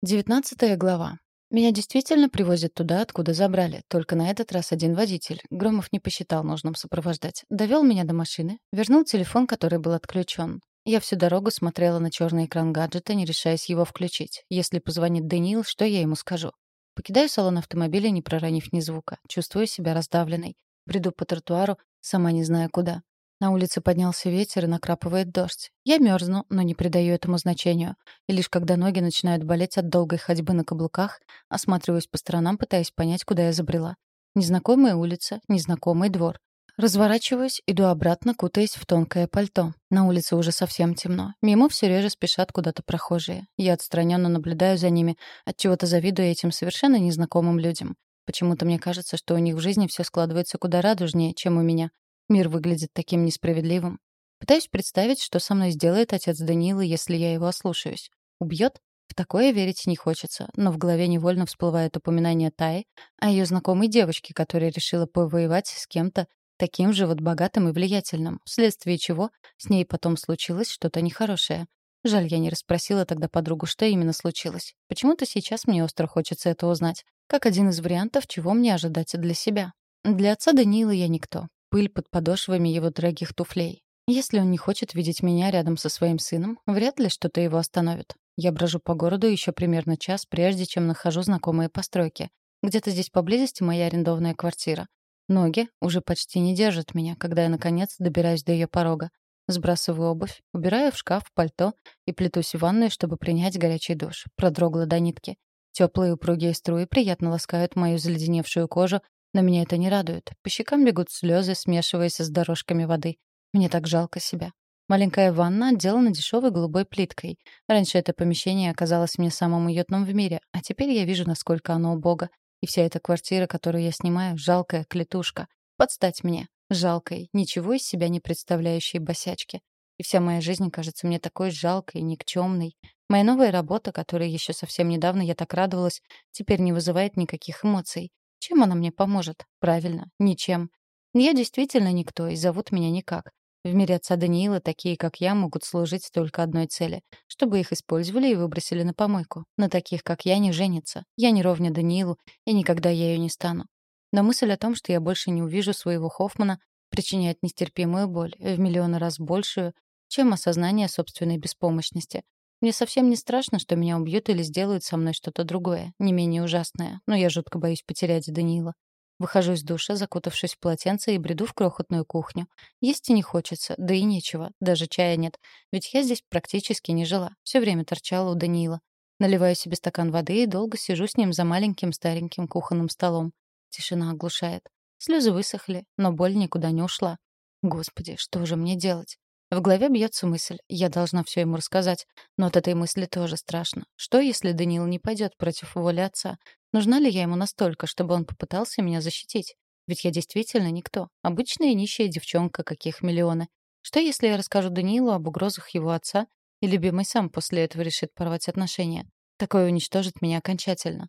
Девятнадцатая глава. Меня действительно привозят туда, откуда забрали. Только на этот раз один водитель. Громов не посчитал нужным сопровождать. Довел меня до машины, вернул телефон, который был отключен. Я всю дорогу смотрела на черный экран гаджета, не решаясь его включить. Если позвонит Даниил, что я ему скажу? Покидаю салон автомобиля, не проронив ни звука. Чувствую себя раздавленной. Бреду по тротуару, сама не зная куда. На улице поднялся ветер и накрапывает дождь. Я мерзну, но не придаю этому значению. И лишь когда ноги начинают болеть от долгой ходьбы на каблуках, осматриваюсь по сторонам, пытаясь понять, куда я забрела. Незнакомая улица, незнакомый двор. Разворачиваюсь, иду обратно, кутаясь в тонкое пальто. На улице уже совсем темно. Мимо все реже спешат куда-то прохожие. Я отстраненно наблюдаю за ними, отчего-то завидую этим совершенно незнакомым людям. Почему-то мне кажется, что у них в жизни все складывается куда радужнее, чем у меня. Мир выглядит таким несправедливым. Пытаюсь представить, что со мной сделает отец Данилы, если я его ослушаюсь. Убьет? В такое верить не хочется, но в голове невольно всплывает упоминание Таи о ее знакомой девочке, которая решила повоевать с кем-то таким же вот богатым и влиятельным, вследствие чего с ней потом случилось что-то нехорошее. Жаль, я не расспросила тогда подругу, что именно случилось. Почему-то сейчас мне остро хочется это узнать, как один из вариантов, чего мне ожидать для себя. Для отца Даниила я никто пыль под подошвами его дорогих туфлей. Если он не хочет видеть меня рядом со своим сыном, вряд ли что-то его остановит. Я брожу по городу еще примерно час, прежде чем нахожу знакомые постройки. Где-то здесь поблизости моя арендованная квартира. Ноги уже почти не держат меня, когда я, наконец, добираюсь до ее порога. Сбрасываю обувь, убираю в шкаф пальто и плетусь в ванную, чтобы принять горячий душ. Продрогла до нитки. Теплые упругие струи приятно ласкают мою заледеневшую кожу, но меня это не радует. По щекам бегут слезы, смешиваясь с дорожками воды. Мне так жалко себя. Маленькая ванна отделана дешевой голубой плиткой. Раньше это помещение оказалось мне самым уютным в мире, а теперь я вижу, насколько оно убого. И вся эта квартира, которую я снимаю, жалкая клетушка. Подстать мне. Жалкой, ничего из себя не представляющей босячки. И вся моя жизнь кажется мне такой жалкой, никчемной. Моя новая работа, которой еще совсем недавно я так радовалась, теперь не вызывает никаких эмоций. Чем она мне поможет? Правильно, ничем. Я действительно никто, и зовут меня никак. В мире отца Даниила такие, как я, могут служить только одной цели — чтобы их использовали и выбросили на помойку. На таких, как я, не женятся. Я не ровня Даниилу, и никогда я ее не стану. Но мысль о том, что я больше не увижу своего Хоффмана, причиняет нестерпимую боль, в миллионы раз большую, чем осознание собственной беспомощности. Мне совсем не страшно, что меня убьют или сделают со мной что-то другое, не менее ужасное, но я жутко боюсь потерять Даниила. Выхожу из душа, закутавшись в полотенце, и бреду в крохотную кухню. Есть и не хочется, да и нечего, даже чая нет. Ведь я здесь практически не жила, все время торчала у Даниила. Наливаю себе стакан воды и долго сижу с ним за маленьким стареньким кухонным столом. Тишина оглушает. Слезы высохли, но боль никуда не ушла. Господи, что же мне делать? В голове бьется мысль, я должна все ему рассказать, но от этой мысли тоже страшно. Что, если Даниил не пойдет против воли отца? Нужна ли я ему настолько, чтобы он попытался меня защитить? Ведь я действительно никто. Обычная нищая девчонка, каких миллионы. Что, если я расскажу Даниилу об угрозах его отца, и любимый сам после этого решит порвать отношения? Такое уничтожит меня окончательно.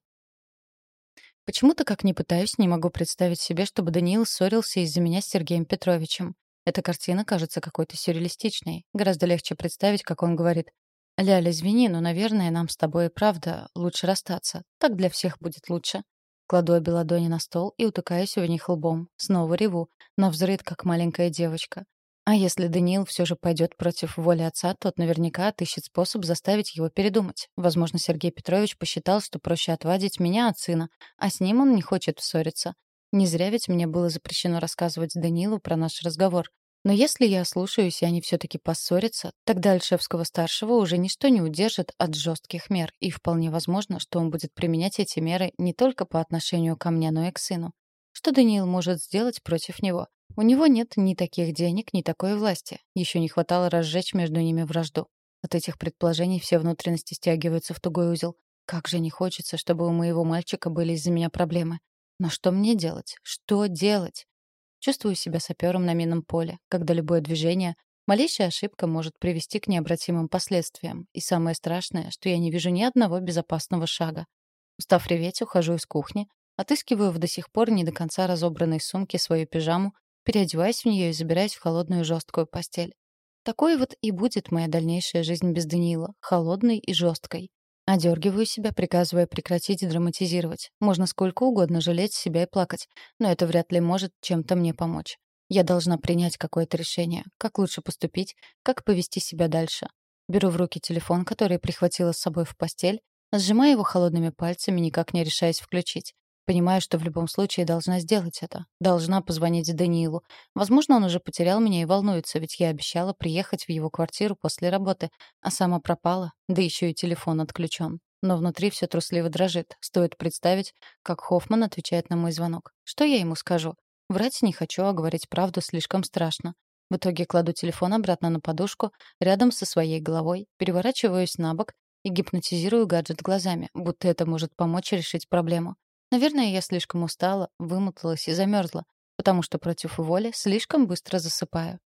Почему-то, как ни пытаюсь, не могу представить себе, чтобы Даниил ссорился из-за меня с Сергеем Петровичем. Эта картина кажется какой-то сюрреалистичной. Гораздо легче представить, как он говорит. «Ляля, извини, но, наверное, нам с тобой и правда лучше расстаться. Так для всех будет лучше». Кладу обе ладони на стол и утыкаюсь в них лбом. Снова реву, но взрыт, как маленькая девочка. А если Даниил все же пойдет против воли отца, тот наверняка отыщет способ заставить его передумать. Возможно, Сергей Петрович посчитал, что проще отвадить меня от сына, а с ним он не хочет ссориться. Не зря ведь мне было запрещено рассказывать Данилу про наш разговор. Но если я слушаюсь, и они все-таки поссорятся, тогда Альшевского-старшего уже ничто не удержит от жестких мер, и вполне возможно, что он будет применять эти меры не только по отношению ко мне, но и к сыну. Что Даниил может сделать против него? У него нет ни таких денег, ни такой власти. Еще не хватало разжечь между ними вражду. От этих предположений все внутренности стягиваются в тугой узел. Как же не хочется, чтобы у моего мальчика были из-за меня проблемы. Но что мне делать? Что делать? Чувствую себя сапером на минном поле, когда любое движение, малейшая ошибка может привести к необратимым последствиям. И самое страшное, что я не вижу ни одного безопасного шага. Устав реветь, ухожу из кухни, отыскиваю в до сих пор не до конца разобранной сумке свою пижаму, переодеваюсь в нее и забираюсь в холодную жесткую постель. Такой вот и будет моя дальнейшая жизнь без Даниила, холодной и жесткой. Одергиваю себя, приказывая прекратить драматизировать. Можно сколько угодно жалеть себя и плакать, но это вряд ли может чем-то мне помочь. Я должна принять какое-то решение, как лучше поступить, как повести себя дальше. Беру в руки телефон, который прихватила с собой в постель, сжимаю его холодными пальцами, никак не решаясь включить. Понимаю, что в любом случае должна сделать это. Должна позвонить Даниилу. Возможно, он уже потерял меня и волнуется, ведь я обещала приехать в его квартиру после работы, а сама пропала, да еще и телефон отключен. Но внутри все трусливо дрожит. Стоит представить, как Хоффман отвечает на мой звонок. Что я ему скажу? Врать не хочу, а говорить правду слишком страшно. В итоге кладу телефон обратно на подушку, рядом со своей головой, переворачиваюсь на бок и гипнотизирую гаджет глазами, будто это может помочь решить проблему. Наверное, я слишком устала, вымоталась и замерзла, потому что против воли слишком быстро засыпаю.